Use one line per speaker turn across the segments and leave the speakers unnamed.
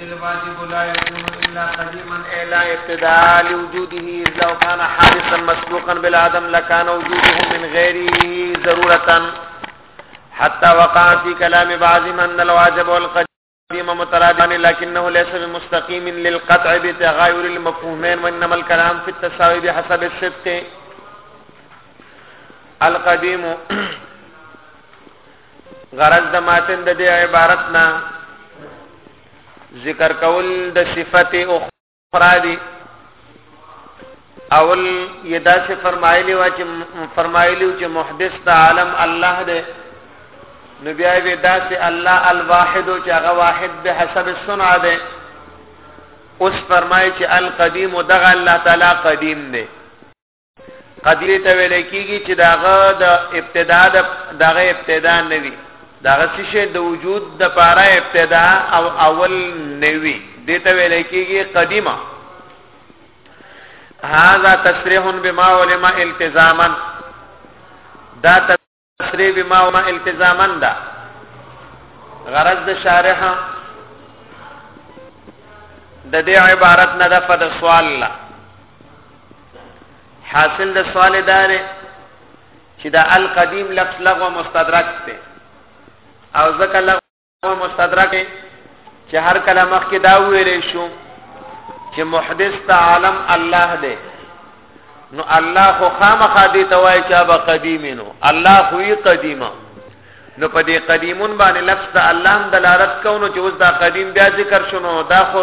الواجب لا يكون الا قديما الا ابتداء لوجوده لو كان حادثا مسبوقا بالعدم لكان وجوده من غيره ضروره حتى وقع في كلام بعض من الواجب والقديم مترادفان لكنه ليس بمستقيم للقطع بتغاير المفهومين وانما الكلام في التساوي بحسب الصدق القديم غرض د ماتن د دې عبارت نه ذکر کول د صفت اخرى دي اول یدا سے فرمایلی وا چې فرمایلی چې محدث د عالم الله دی نو بیا وی دا چې الله الواحد چې هغه واحد به حسب الصنع دی اوس فرمایي چې القدیم دغه الله تعالی قدیم دی قدیه ته ویل کیږي چې داغه د ابتدا د دغه ابتدا نوي داغه څه شی د وجود د پاره ابتدا او اول نوي دې ته ویل کیږي قدیمه هاذا تصریح بما علم التزاما دا تری بما وما التزاما دا غرض د شارح د دې عبارت نه د فد سوال لا حاصل د سوال دار چې دا القدیم لفظ لغو مستدرک ته او ځکه او مستدرک چې هر کله مخکې دا ویلې شو چې محدث ته عالم الله دی نو الله خو خامخا دې توای چې ابا قدیمینو الله خو یې قدیمه نو په دې قدیمون باندې لفظ د الله دلالت کوي چې اوس دا قدیم بیا ذکر شونه دا خو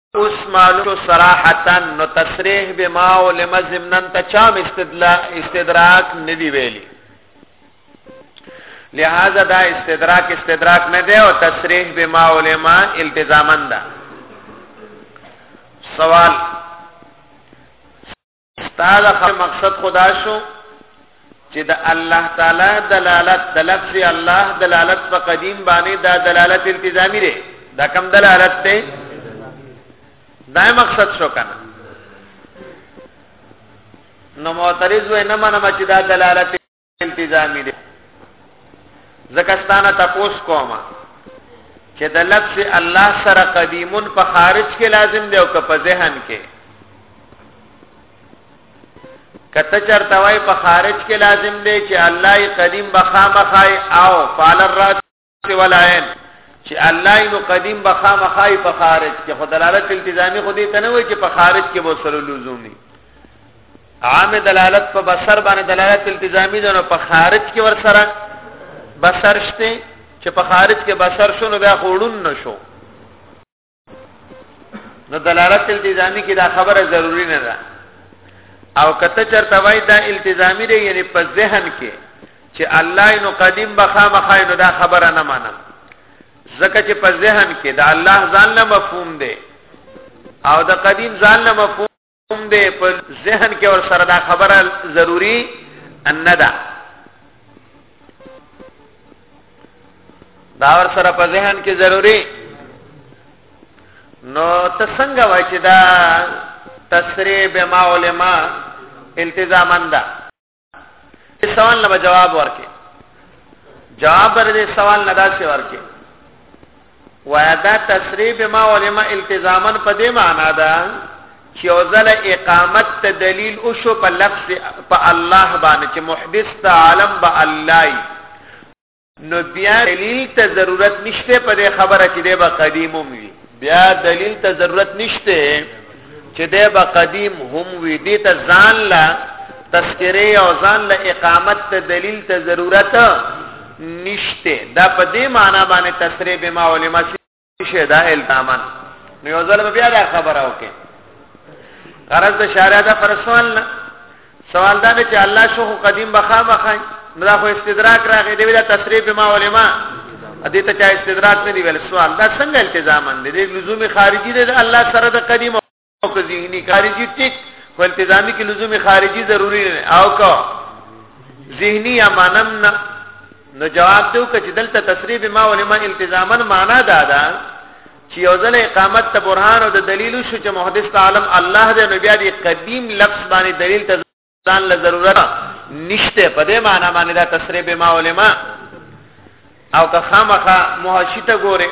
اوس معلوم صراحتا نو تصریح بما علم ضمنن ته چام استدلا استدراک ندی ویلی لہذا دا استدراک استدراک نه دی او تصریح بما علم التزامن ده سوال ستا د خبرې مقصد خدا شو چې د الله تعالی دلالت د لفظ الله دلالت په قدیم باندې دا دلالت التزامی دی دا کم دلالت دی دا مقصد شو کنه نو معترض و نه منم چې دا دلالت انتظامی دی زکستانه تپوس کوما چې د لفظ الله سره قدیمون په خارج کې لازم دی او که په ذهن کې کته چرته وای په خارج کې لازم دی چې الله قدیم بخامخای او فعل الرات چې ولایل چې الله یې نو قدیم بخا مخای په خارج کې خدلالت التزامی خو دې تنوي چې په خارج کې به سره لزومي عام دلالت په بصر باندې دلالت التزامی ده نو په خارج کې ور سره بصر شته چې په خارج کې بصر شونه بیا خورون نشو نو دلالت التزامی کې دا خبره ضروری نه ده او کته چرته وای دا التزامی دی یعنی په ذهن کې چې الله نو قدیم بخا مخا نو دا خبره نه مانم ځکه چې په ذهن کې دا الله ځان نه مفهوم دی او دا قدیم ځان نه مفهوم کوم دی په ذهن کې ور سره دا خبره ضروری ان ده دا ور سره په ذهن کې ضروری نو ته څنګه وای چې دا تسری به ما علماء التزامن ده سوال نه جواب ورکې جواب ورته سوال نه داسې ورکې وایا دا تصریح به ما علماء التزاما په دې معنا ده چې اوزل اقامت ته دلیل او شو په لفظ په الله باندې چې محدث عالم به الله نو بیا دلیل ته ضرورت نشته په دې خبره چې دی به قدیم هم وي بیا دلیل ته ضرورت نشته چې دی به قدیم هم وي دې ته ځان لا تذکره او ځان لا اقامت ته دلیل ته ضرورت نشته دا په دې معنی باندې تسریع به ما علماء شه دا التامن نو یو ځل بیا دا خبره وکړي غرض د شارع دا پر سوال نه سوال دا چې الله شو قدیم بخا مخای نو دا خو استدراک راغی دی دا تصریح به ما علماء دې ته چا استدراک نه دی ویل سوال دا څنګه التزامن دی د لزوم خارجي دی الله سره د قدیم او که ذهني خارجي ټیک په التزامي کې لزوم خارجي ضروری نه او که ذهني یا مانم نه نو جواب دیو که چې دلته تصریب ما ولما التزاما معنا دا ده چې یو ځل اقامت ته برهان او د دلیل شو چې محدث عالم الله دې نو بیا دې قدیم لفظ باندې دلیل ته ځان له ضرورت نشته په دې معنی باندې دا تسریب ما علما او که خامخه مواشی ته ګوره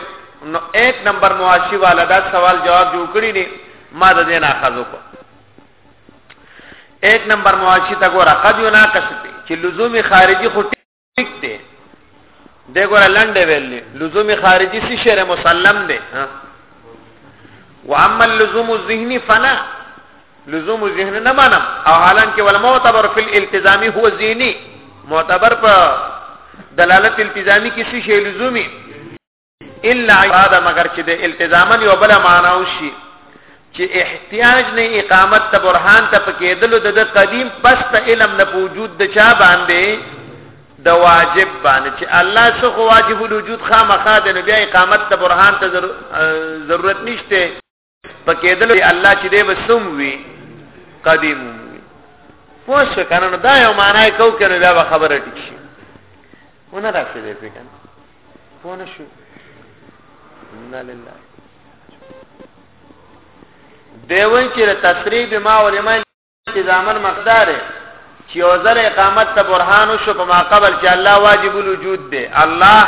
نو 1 نمبر مواشی والا دا سوال جواب جوړ کړی دی ما د دې نه اخذو کو 1 نمبر مواشی ته ګوره قد یو ناقص چې لزوم خارجي خو ټیک دی دغه لاندې ویلې لزوم خارجي سي شر مسلم دی ها واما اللزوم الذهني فلا لزوم الذهن نه منم او حالانکه ول معتبر فی الالتزامی هو ذهنی معتبر په دلالت التزامی کې څه شی لزومی الا عباده مگر چې د التزاما یو بل معنا وشي چې احتیاج نه اقامت ته برهان ته پکېدلو د قدیم پس ته علم نه وجود د چا باندې د واجب باندې چې الله څخه واجب الوجود خامخا د نبی اقامت ته برهان ته ضرورت نشته پکېدل الله چې دې وسوم وي قدیم پوه شو کنه نو دا یو معنا یې کو کنه بیا به خبره ټیک شي ونه راځي دې په کنه پوه نه شو ان لله دیوی چې تصریح به ما ولې چې زامن مقدار چې یو ځل اقامت ته برهان شو په ماقبل چې الله واجب الوجود دی الله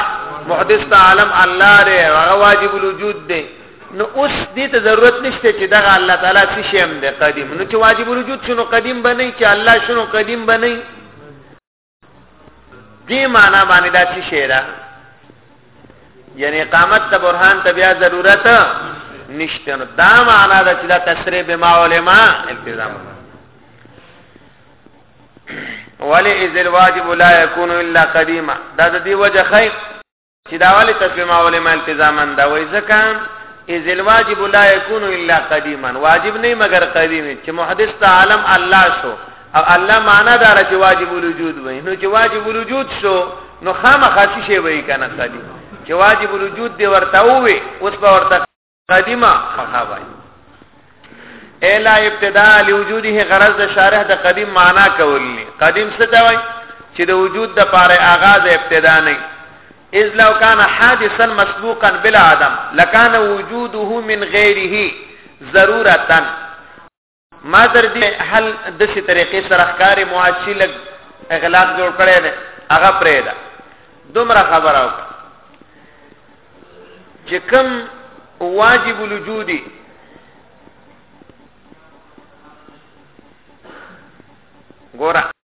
محدث عالم الله دی هغه واجب الوجود دی نو اوس دې ته ضرورت نشته چې دغه الله تعالی څه شی هم دی قدیم نو چې واجب الوجود شنو قدیم بنئ چې الله شنو قدیم بنئ دی معنا باندې دا څه شی ده یعنی اقامت ته برهان ته بیا ضرورت نشته نو دا معنا ده چې دا تسری به ما علماء التزام ولی اذ الواجب لا يكون الا قديما دا د دې وجه خیر چې دا ولې تطبیق ما ولې ما التزاما دا وای ځکه اذ الواجب لا يكون الا قديما واجب نه مگر قدیم چې محدث ته عالم الله شو او الله معنا دار چې واجب الوجود وای نو چې واجب الوجود شو نو خامخا شي وای کنه قدیم چې واجب الوجود دی ورته وې اوس به ورته قدیمه مخابه الا ابتداء لوجوده غرض د شارح د قدیم معنا کولی قدیم څه ته وای چې د وجود د پاره آغاز ابتدا نه اذ لو كان حادثا مسبوقا بلا عدم لكان وجوده من غيره ضرورتا ما تر دې حل د څه طریقې سره ښکاری معاشي لګ اغلاق جوړ کړي نه هغه پرې ده دومره خبره وکړه چې کوم واجب الوجودي ګوره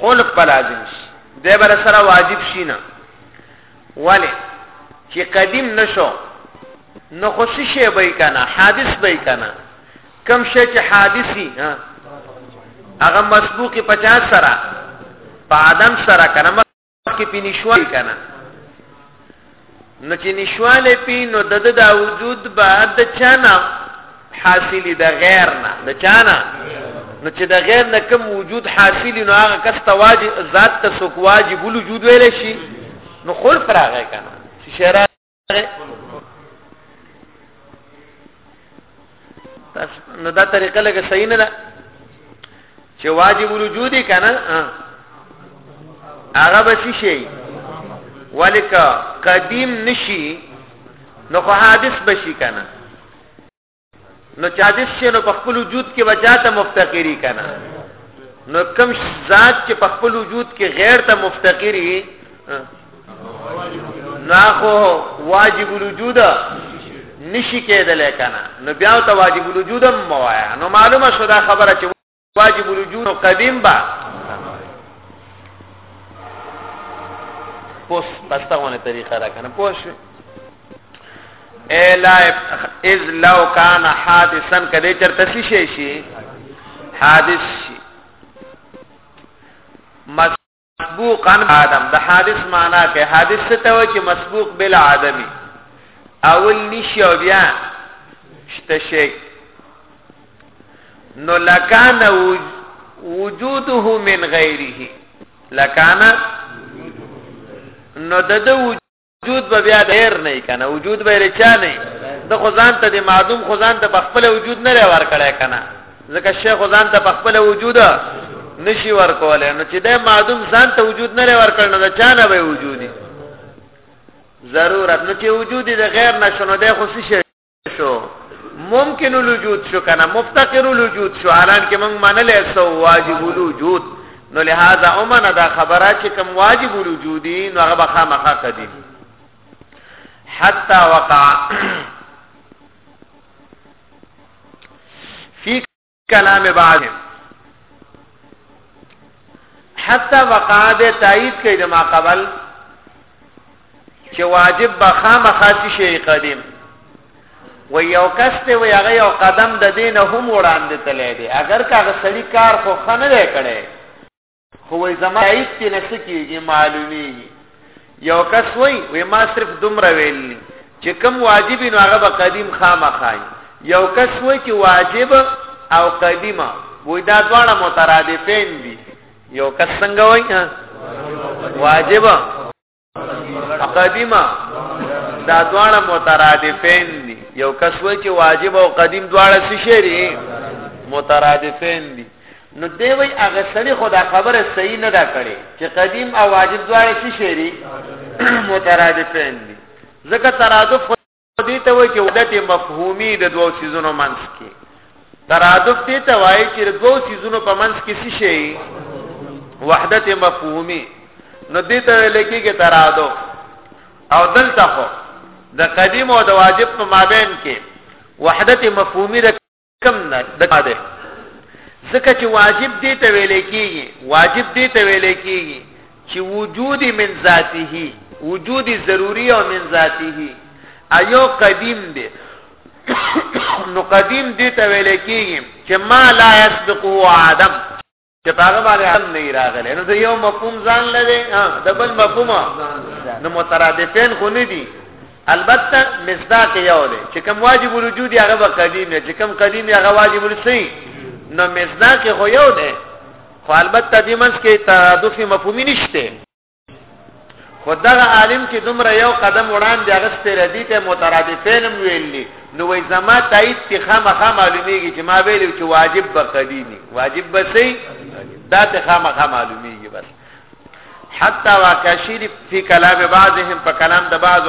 خلق په لازم شي د بر سره واجب شي نه ولی چې قدیم نشو نو خوشی شی به کنه حادث به کنه کم شی چې حادثي ها هغه مسبوق 50 سره په عدم سره کنه کې په نشوالي کنه نو چې نشواله پی نو د د دا وجود بعد د چانا حاصل د غیر نه د چانا نو چې د غیر نه کوم وجود حاصل نو هغه کس ته واجب ذات ته سوک واجب الوجود ویل شي نو خلف راغی کنه چې شرع نو دا طریقه لګه صحیح نه ده چې واجب الوجود کنه هغه به شي ولیک قدیم نشي نو خو حادث بشي کنه نو چادش شي نو په خپل وجود کې بچاته مفتقری کنه نو کم ذات چې په خپل وجود کې غیر ته مفتقری نو خو واجب الوجود نشي کېدل کنه نو بیا ته واجب الوجود موایا نو معلومه شو دا خبره چې واجب الوجود قدیم با پوس پستاونه طریقه را کنه پوش اے لا از لو کان حادثا کدی چرته شي شي حادث شي مسبوقا عدم د حادث معنا کې حادث څه ته وایي چې مسبوق بل عدمي اول نشي او بیا شته شي نو لکان وجوده من غیره لکان نو د وجود به بیا ډیر نه کنه وجود به رچا نه د خدان ته د معدوم خدان ته خپل وجود نه ور کړای کنه ځکه شیخ خدان ته خپل وجود نشي ور کولای نو چې د معدوم ځان ته وجود نه ور کړنه د چانه به وجودي ضرورت نو چې وجود د غیر نشونه د خو شي شو ممکن الوجود شو کنه مفتقر الوجود شو الان کې موږ منلې سو واجب الوجود نو لہذا اومنه دا خبره چې کوم واجب الوجودي نو هغه بخا مخه قدیم حتا وقع کلام بعد حتی وقاد تایید کړي د ما قبل چې واجب به خامخا شي قدیم و یو کس ته و هغه یو قدم د دینه هم وړاندې تللی دی اگر کاغه سړی کار خو خنه کړي خو وای زما هیڅ کې نه سکیږي معلومیږي یو کس وای وای ما صرف دومره ویل چې کم واجب نو هغه به قدیم خامخای یو کس وای چې واجب او قدیمه وای دا دواړه مترادفین دي یو کس څنګه وای واجب قدیمه دا دواړه مترادفین دي یو کس وای چې واجب او قدیم دواړه څه شي دي مترادفین دي نو دی وای هغه سړي خدا خبره صحیح نه دا کړي چې قدیم او واجب دواړه څه شي دي مترادفین دي ځکه ترادف دې ته وایي چې وحدت مفهومي د دوو سيزونو منځ کې ترادف دې ته وایي چې د دوو سيزونو په منځ کې څه شي وحدت مفهومي نو دې ته ویل کېږي ترادف او دلته خو د قدیم او د واجب په مابین کې وحدت مفهومي کم نه دغه ده ځکه چې واجب دې ته ویل کېږي واجب دې ته ویل کېږي چې وجود من ذاته وجود ضروری او من ذاته ایو قدیم دی نو قدیم دې ته ویل کېږي چې ما لا یسبقه عدم چې په هغه باندې علم نه راغلی نو د یو مفهوم ځان لري د بل مفهوم نو مترادفین خو نه دي البته مصداق یو دی چې کوم واجب الوجود هغه به قدیم دی چې کوم قدیم هغه واجب السی نو مصداق خو یو دی خو البته د منځ کې ترادف مفهومي نشته خدغه عالم چې دومره یو قدم وړاندې هغه ستردی ته مترادفین هم ویلي نو وای زما تایید ته خامخا معلومیږي چې ما ویلو چې واجب به قدیمی واجب به سي دا ته خامخا معلومیږي بس حتی واکشیر فی کلام بعضهم په کلام د بعض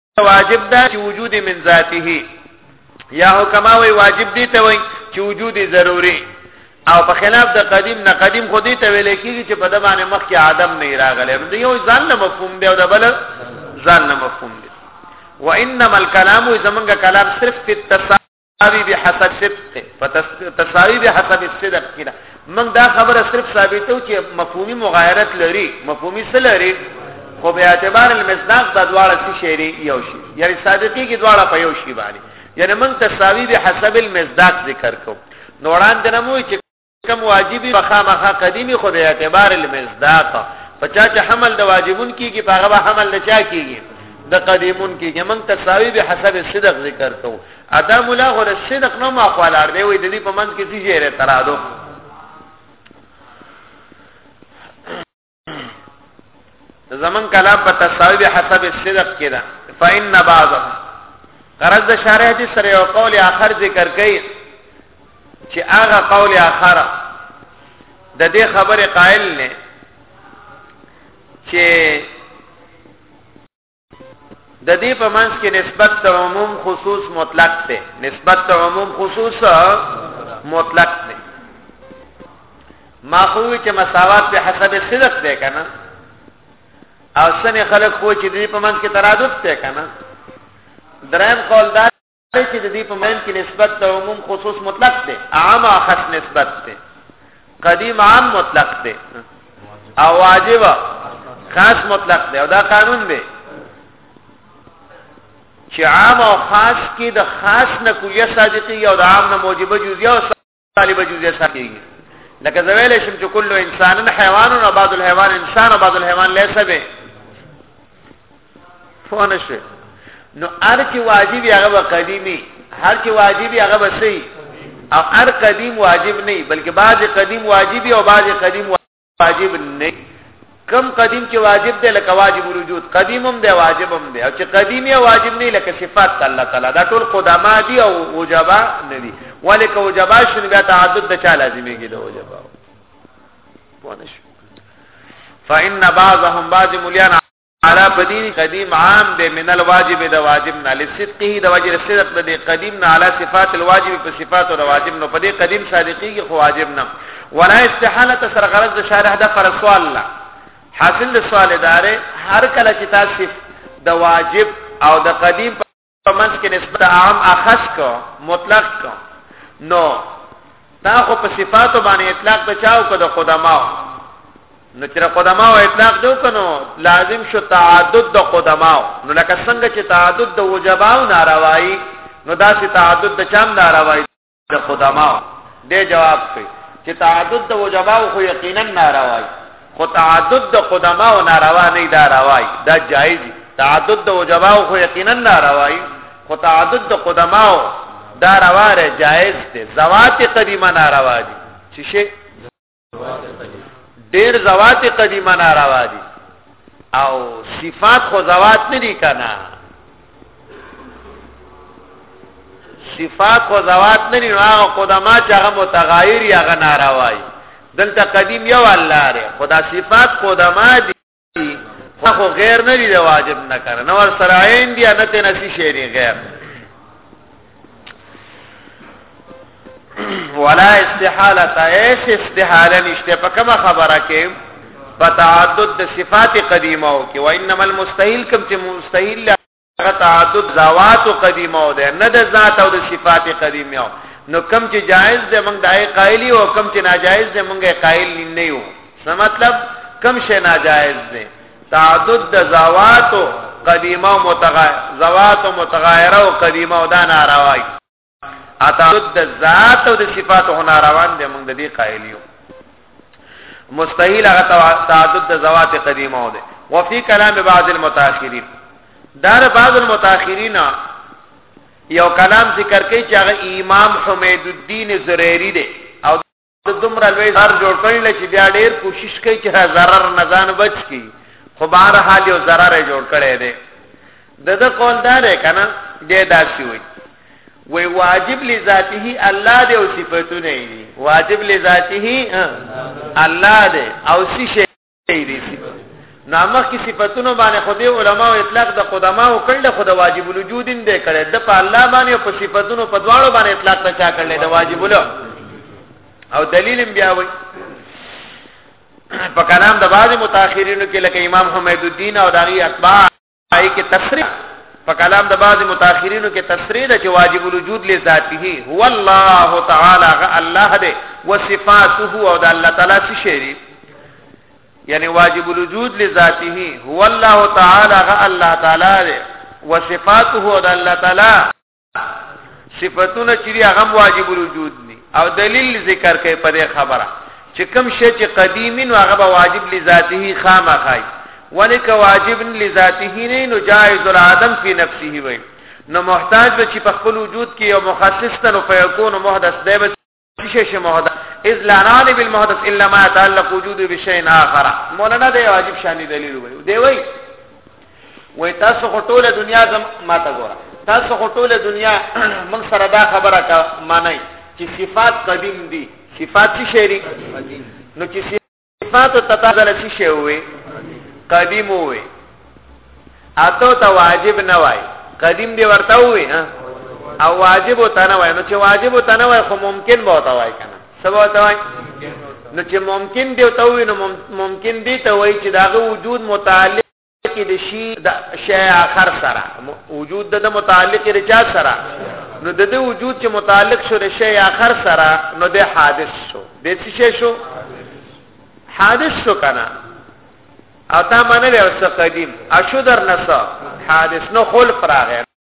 واجب دا چې وجود من ذاته یا حکما وی واجب دی ته وی چې وجود ضروری او په خلاف د قدیم نه قدیم خو دې ته ویل کېږي چې په د باندې مخ کې عدم نه راغلی نو یو ځان نه مفهوم دی او د بل ځان نه مفهوم دی وانما الكلام زمونږ کلام صرف په تساوی به حسب صدق تساوی به حسب صدق کړه موږ دا خبره صرف ثابتو چې مفهومي مغایرت لري مفهومي څه لري خو به اعتبار المصداق د دواړه څه شی یو شی یعنی صادقی کې دواړه په یو شی باندې یعنی موږ تساوی به حسب المصداق ذکر کو نوران دنمو چې کوم واجبی مخامخه قدیمی خو به اعتبار المصداق په چا چې حمل د واجبون کیږي په هغه به حمل د چا کیږي د قدیمون کیږي موږ تساوی به حسب صدق ذکر کوو ادم الله غو د صدق نو ما خو لار دی وې د دې په منځ کې چې جره ترادو زمن کلام په تساوی به حسب صدق کې ده فإن بعضه غرض د شارح دي سره یو قول آخر ذکر کړي چې هغه قول آخر د دې خبره قائل نه چې د دې په منځ کې نسبت ته عموم خصوص مطلق دی نسبت ته عموم خصوص مطلق دی ما خو چې مساوات په حسب صدق دی کنه او سن خلق خو چې دې په منځ کې ترادف دی کنه درم قول دا چې د دې په مین کې نسبت د عموم خصوص مطلق دی عام خاص نسبت دی قدیم عام مطلق دی او واجب خاص مطلق دی او دا قانون دی چې عام او خاص کې د خاص نه کلیه صادقي او د عام نه موجبه جزئیه طالب جزئیه ساتيږي لکه زویل شم چې کله انسان حیوان او بعض الحيوان انسان او بعض الحيوان ليس به فونه شي نو ار کې واجب هغه قديمي هر کې واجب هغه وسي او ار قديم واجب نه بلکې بعض قديم واجب او بعض قديم واجب نه کم قدیم چې واجب دی لکه واجب الوجود قدیم هم دی واجب هم دی او چې قدیم یا واجب نه لکه صفات الله تعالی دا ټول قدما دي او وجبا نه دي ولیک وجبا شنو بیا تعدد د چا لازمي کېده وجبا ونه شو فإن بعضهم بعض مليان على بدین قدیم عام دی من الواجب د واجب نه لصدقه د واجب صدق د قدیم نه على صفات الواجب په صفات د واجب نو په دې قدیم صادقی کې خو واجب نه ولا استحاله سر غرض د شارح د فر سوال لا حاصل سوال دار هر کله چې تاسو د واجب او د قدیم په منځ کې نسبت عام اخص کو مطلق کو نو دا خو په صفاتو باندې اطلاق بچاو کو د قدماو نو چې قدماو اطلاق دیو کنو لازم شو تعدد د قدماو نو لکه څنګه چې تعدد د وجباو ناروایی نو دا چې تعدد د چام ناروایی د قدما د جواب کوي چې تعدد د وجبا خو یقینا ناروا دی خو تعدد د قدما او ناروا نه دا روا دی دا جایز دی تعدد د وجبا خو یقینا ناروا دی خو تعدد د قدما او دا روا دی جایز دی زوات قدیمه ناروا دی چې شي ډیر زوات قدیمه ناروا دي او صفات خو زوات نه دي کنه صفات خو زوات نه دي هغه قدما چې هغه متغیر یا غناروا دي دلته قدیم یو الله لري خدا صفات قدما دي خو غیر نه دی واجب نه کړ نو ور سره عین دی نه ته نسی شی دی غیر ولا استحاله ایس استحاله نشته په کومه خبره کې په تعدد صفات قدیمه او کې وانما المستحيل کوم چې مستحيل هغه تعدد ذوات قدیمه ده نه د ذات او د صفات قدیمه نو کم چې جائز ده موږ دای قائلی او کم چې ناجائز ده موږ قائل نه یو څه مطلب کم شی ناجائز ده تعدد د ذوات قدیمه او متغیر ذوات متغیره او قدیمه او دا ناروای اتعدد د ذات او د صفات هو ناروان دی موږ د دې قائل یو مستحیل هغه تعدد د ذوات قدیمه و دی وفي کلام بعض المتأخرین دار بعض المتأخرین یو کلام ذکر کوي چې هغه امام حمید الدین زریری دی ته دومره لوی زر جوړ کړی لچ بیا ډیر کوشش کوي چې zarar نه ځان بچ کی خو بهر حال یو zarar جوړ کړی دی د د قول دا دی کنه دې داسي وي وی واجب لذاته الله دې او صفاتونه دي واجب لذاته الله دې او سی دي نامخ کی صفاتونو باندې خدای علما او اطلاق د قدما او کړل خو د واجب الوجود هم دی کړی د په الله باندې او په صفاتونو په دواړو باندې اطلاق ته چا کړل د واجب له او دلیل بیا وایي په کلام د بعض متأخرینو کې لکه امام حمید الدین او داغي اتباع آی کې تصریح په کلام د بعض متأخرینو کې تصریح ده چې واجب الوجود لذاته هو الله تعالی غ الله ده وصفاته او د الله تعالی څه شی یعنی واجب الوجود لذاته هو الله تعالی غ الله تعالی ده وصفاته او د الله تعالی صفاتونه چې دی هغه واجب الوجود دي او دلیل ذکر کوي په دې خبره چې کوم شی چې قدیمین او هغه واجب لذاته خامخای ولیک واجب لذاته نه نو جائز العدم فی نفسه وي نو محتاج به چې په خپل وجود کې یو مخصص تنو فیکون محدث دی شیش محدث اذ لا نانی بالمحدث الا ما يتعلق وجود بشيء اخر مولانا دی واجب شانی دلیل وی دی وی وی تاسو ټوله دنیا زم ما تا ګورا تاسو ټوله دنیا من سره دا خبره کا معنی چې صفات قدیم دي صفات شي نو چې صفات التتابل څه شی وي قدیم وي اته ته واجب نه وای قدیم دی ورته وي ها او واجب ته نه وای نو چې واجب ته نه وای خو ممکن به ته وای کنه سبا ته وای نو چې ممکن دی ته وي نو ممکن دی ته وای چې داغه وجود متعلق کې د شی د شی اخر سره وجود د متعلق رچا سره نو د دې وجود چې متعلق شو رشی اخر سره نو د حادث شو د څه شو حادث شو کنه او تا منل او څه قدیم اشو در نسو حادث نو خلق راغی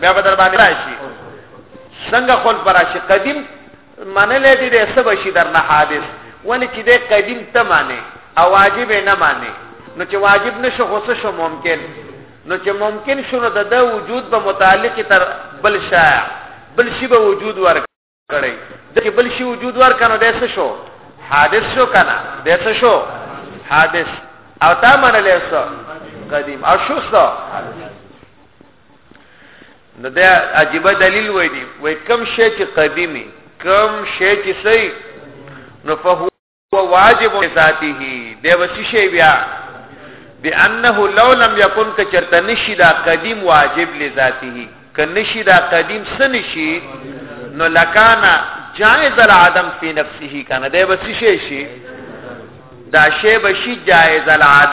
بیا به در باندې راشي څنګه خل پر راشي قدیم منلې دي د سبا شي در نه حادث ولې چې د قدیم ته معنی او واجب نه معنی نو چې واجب نشو خو څه ممکن نو چې ممکن شنو د وجود به متعلق تر بل شایع بل شی به وجود ورک کړی د کې بل شي وجود ورکنو د څه شو حادث شو کنه د څه شو حادث او تا منلې شو قدیم او شو شو نو دا عجیب دلیل وای دی وای کم شی چې قدیمی کم شی چې صحیح نو فهو واجب ذاته دی وسی شی بیا بانه لو لم يكن کچرته نشی دا قدیم واجب لذاته ک نشی دا قدیم سنشی نو لکانا جائز العدم فی نفسه کنه دی وسی شی شی دا شی بشی جائز العدم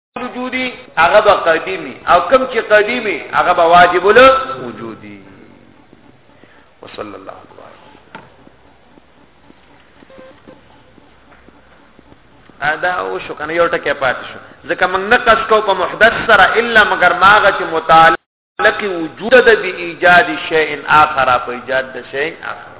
وجودي هغه به قديمي او کم چې قديمي هغه به واجب له وجودي وصلى الله عليه ادا او شو کنه یو ټکی پاتې شو ځکه موږ نه قص کو په محدث سره الا مگر ماغه چې متعلق وجود د ایجاد شیء اخر په ایجاد د شیء اخر